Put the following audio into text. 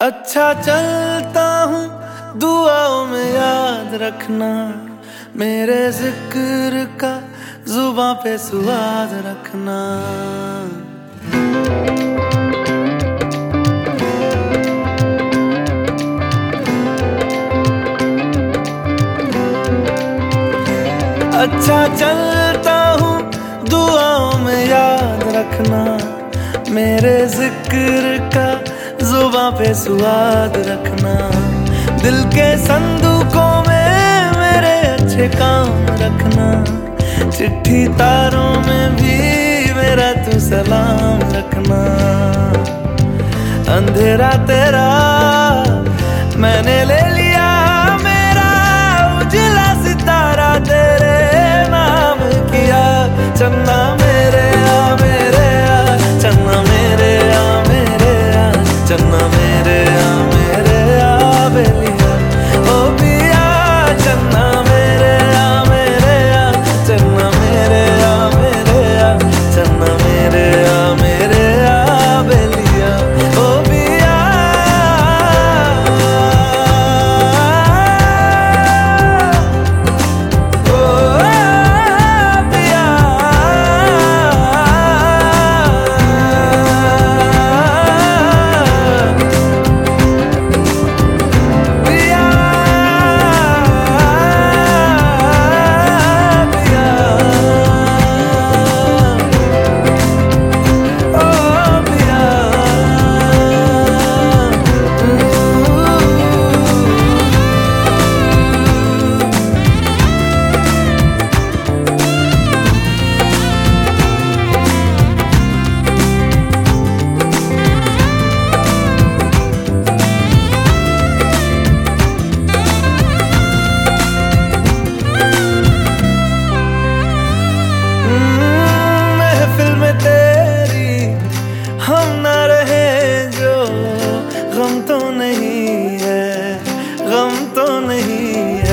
अच्छा चलता हूँ, दुआओं में याद रखना। मेरे ज़िक्र का जुबा पे सुवाद रखना। अच्छा चलता हूँ, दुआओं में याद रखना। मेरे ज़िक्र का जुबा पे स्वाद रखना। दिल के संदूकों में मेरे अच्छे काम रखना। चिट्ठी तारों में भी मेरा तू सलाम रखना। अंधेरा तेरा तो नहीं है गम तो नहीं है।